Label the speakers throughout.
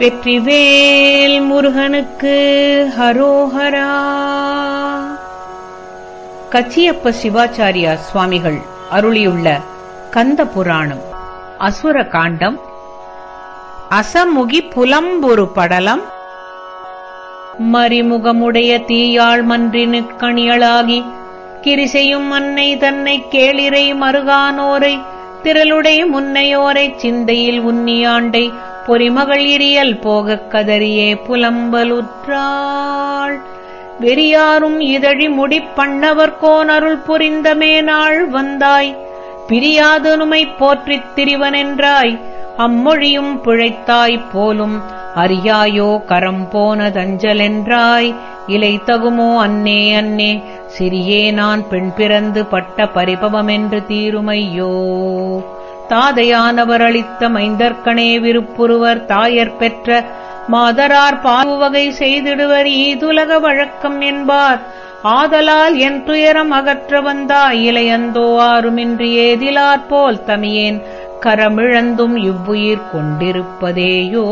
Speaker 1: வெற்றிவேல் முருகனுக்கு ஹரோஹரா. கச்சியப்ப சிவாச்சாரியா சுவாமிகள் அருளியுள்ள கந்த புராணம் அசுர காண்டம் அசமுகி புலம்பொரு படலம் மறிமுகமுடைய தீயாள் மன்றினு கணியளாகி கிரிசையும் அன்னை தன்னை கேளிரை மருகானோரை திரளுடை முன்னையோரைச் சிந்தையில் உன்னியாண்டை பொறிமகள் இரியல் போகக் கதறியே புலம்பலுற்றாள். வெறியாரும் இதழி முடிப்பண்ணவர்கோன் அருள் புரிந்தமே நாள் வந்தாய். பிரியாதனுமை போற்றித் திரிவனென்றாய். அம்மொழியும் பிழைத்தாய் போலும் அறியாயோ கரம் போனதஞ்சலென்றாய் இலை தகுமோ அன்னே அன்னே சிறியே நான் பெண் பிறந்து பட்ட பரிபவமென்று தீருமையோ. தாதையானவர் அளித்த மைந்தர்கணே விருப்புருவர் தாயர் பெற்ற மாதரார் பாவுவகை செய்திடுவர் ஈதுலக வழக்கம் என்பார். ஆதலால் என் துயரம் அகற்ற வந்தா இலையந்தோ ஆறுமின்றி ஏதிலாற் போல் தமியேன் கரமிழந்தும் இவ்வுயிர் கொண்டிருப்பதேயோ.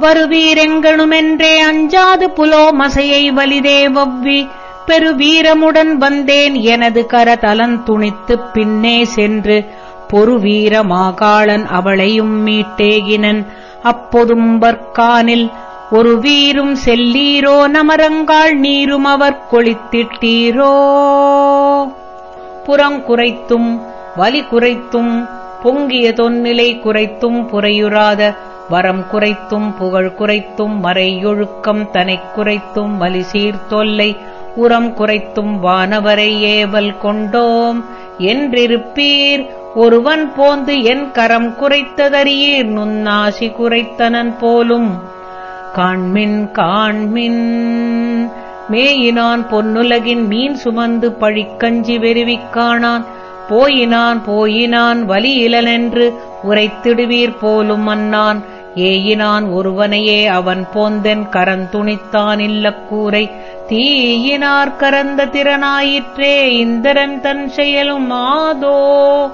Speaker 1: வருவீரெங்கணுமென்றே அஞ்சாது புலோ மசையை வலிதே வவ்வி பெரு வீரமுடன் வந்தேன் எனது கரதலன் துணித்துப் பின்னே சென்று பொறுவீர மாகாளன் அவளையும் மீட்டேகினன். அப்பொதும்பற்கானில் ஒரு வீரும் செல்லீரோ? நமரங்காள் நீரும் அவர் கொளித்திட்டீரோ? புறங்குறைத்தும் வலி குறைத்தும் பொங்கிய தொன்னிலை குறைத்தும் புறையுறாத வரம் குறைத்தும் புகழ் குறைத்தும் மறையொழுக்கம் தனைக் குறைத்தும் வலி சீர்தொல்லை உரம் குறைத்தும் வானவரை ஏவல் கொண்டோம். என்றிருப்பீர் ஒருவன் போந்து என் கரம் குறைத்ததறியீர் நுண்ணாசி குறைத்தனன் போலும். காண்மின் காண்மின். மேயினான் பொன்னுலகின் மீன் சுமந்து பழிக்கஞ்சி வெறுவிக் காணான். போயினான் போயினான் வலி இலனென்று உரைத்திடுவீர் போலும் அன்னான் ஏயினான் ஒருவனையே அவன் போந்தென் கரந்துணித்தான் இல்லக்கூரை. தீயினார் கரந்த திறனாயிற்றே இந்திரன் தன் செயலும் ஆதோ.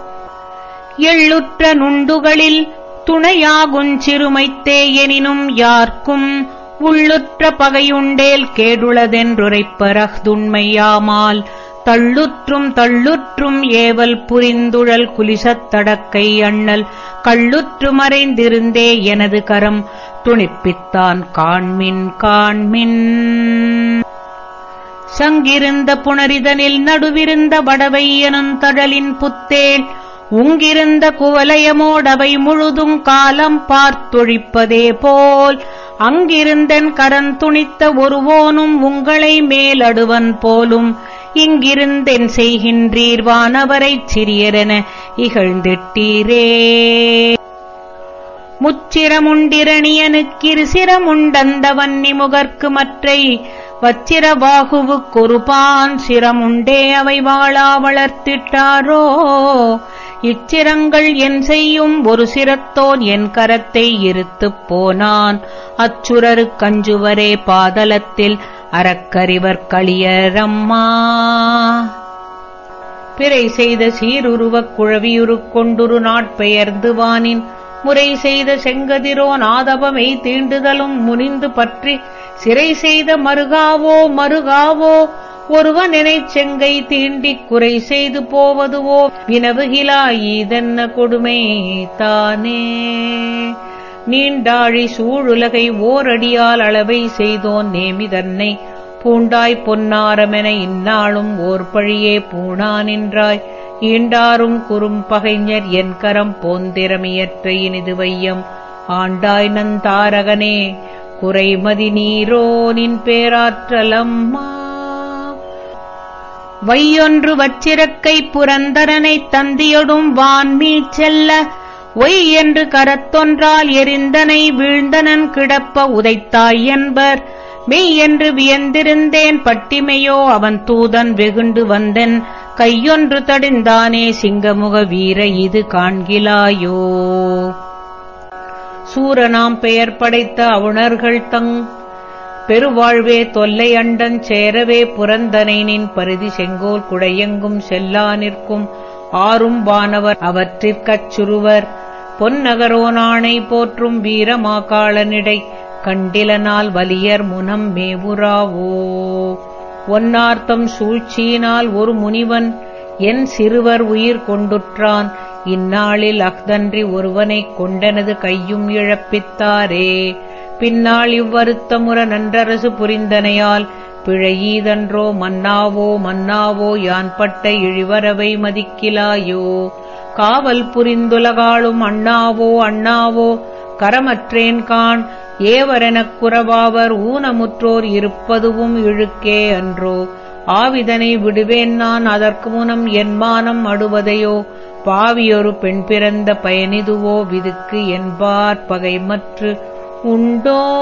Speaker 1: எள்ளுற்ற நுண்டுகளில் துணையாகுஞ் சிறுமைத்தே எனினும் யார்க்கும் உள்ளுற்ற பகையுண்டேல் கேடுளதென்றுரைப்பரஹ்துண்மையாமால் தள்ளுற்றும் தள்ளுற்றும் ஏவல் புரிந்துழல் குலிசத்தடக்கை அண்ணல். கள்ளுற்று மறைந்திருந்தே எனது கரம் துணிப்பித்தான் காண்மின் காண்மின். சங்கிருந்த புணரிதனில் நடுவிருந்த வடவை எனும் தழலின் புத்தேள் உங்கிருந்த குவலயமோடவை முழுதும் காலம் பார்த்தொழிப்பதே போல். அங்கிருந்தன் கரந்துணித்த ஒருவோனும் உங்களை மேலடுவன் போலும். இங்கிருந்தென் செய்கின்றீர் வானவரைச் சிறியரென இகழ்ந்திட்டீரே. முச்சிரமுண்டிரணியனுக்கிரு சிரமுண்டந்த வன்னி முகர்க்கு மற்றை வச்சிரபாகுவுக்கொருபான் சிரமுண்டே அவை வாழா வளர்த்திட்டாரோ. இச்சிரங்கள் என் செய்யும் ஒரு சிரத்தோன் என் கரத்தை இருத்துப் போனான். அச்சுரரு கஞ்சுவரே பாதலத்தில் அறக்கறிவர் களியரம்மா. பிறை செய்த சீருருவக் குழவியுரு கொண்டுரு நாட்பெயர்ந்து வானின். முறை செய்த செங்கதிரோ நாதபமை தீண்டுதலும் முனிந்து பற்றி. சிறை செய்த மருகாவோ மருகாவோ ஒருவன் எனைச் செங்கை தீண்டிக் குறை செய்து போவதுவோ. வினவுகிலா ஈதென்ன கொடுமை தானே. நீண்டாழி சூழுலகை ஓரடியால் அளவை செய்தோன் நேமி தன்னை பூண்டாய் பொன்னாரமென இந்நாளும் ஓர் பழியே பூணா நின்றாய். ஈண்டாரும் குறும் பகைஞர் என் கரம் போந்திரமியற்ற இனிது வையம். ஆண்டாய் நந்தாரகனே குறைமதி நீரோ நின் பேராற்றலம்மா. வையொன்று வச்சிரக்கை புரந்தரனைத் தந்தியொடும் வான்மீ செல்ல ஒய் என்று கரத்தொன்றால் எரிந்தனை வீழ்ந்தனன் கிடப்ப உதைத்தாய் என்பர். மெய் என்று வியந்திருந்தேன் பட்டிமையோ அவன் தூதன் வெகுண்டு வந்தன். கையொன்று தடிந்தானே சிங்கமுக வீர இது காண்கிலாயோ. சூரனாம் பெயர் படைத்த அவுணர்கள் தங். பெருவாழ்வே தொல்லை அண்டன் சேரவே புரந்தனை நின் பரிதி செங்கோல் குடையெங்கும் செல்லா நிற்கும். ஆறும் வானவர் அவற்றிற்கச் சுருவர். பொன்னகரோனானை போற்றும் வீரமாகாளனிடை கண்டிலனால் வலியர் முனம் மேவுராவோ ஒன்னார்த்தம் சூழ்ச்சியினால் ஒரு முனிவன் என் சிறுவர் உயிர் கொண்டுற்றான். இந்நாளில் அஃதன்றி ஒருவனைக் கொண்டனது கையும் இழப்பித்தாரே. பின்னால் இவ்வருத்தமுற நன்றரசு புரிந்தனையால் பிழையீதன்றோ மன்னாவோ மன்னாவோ யான் பட்ட இழிவரவை மதிக்கிலாயோ? காவல் புரிந்துலகாளும் அண்ணாவோ அண்ணாவோ கரமற்றேன் காண். ஏவரெனக் குறவாவர் ஊனமுற்றோர் இருப்பதுவும் இழுக்கே அன்றோ. ஆவிதனை விடுவேன் நான் அதற்கு முனம் என் மானம் அடுவதையோ. பாவியொரு பெண் பிறந்த பயனிதுவோ விதுக்கு என்பார் பகைமற்று உண்டோ.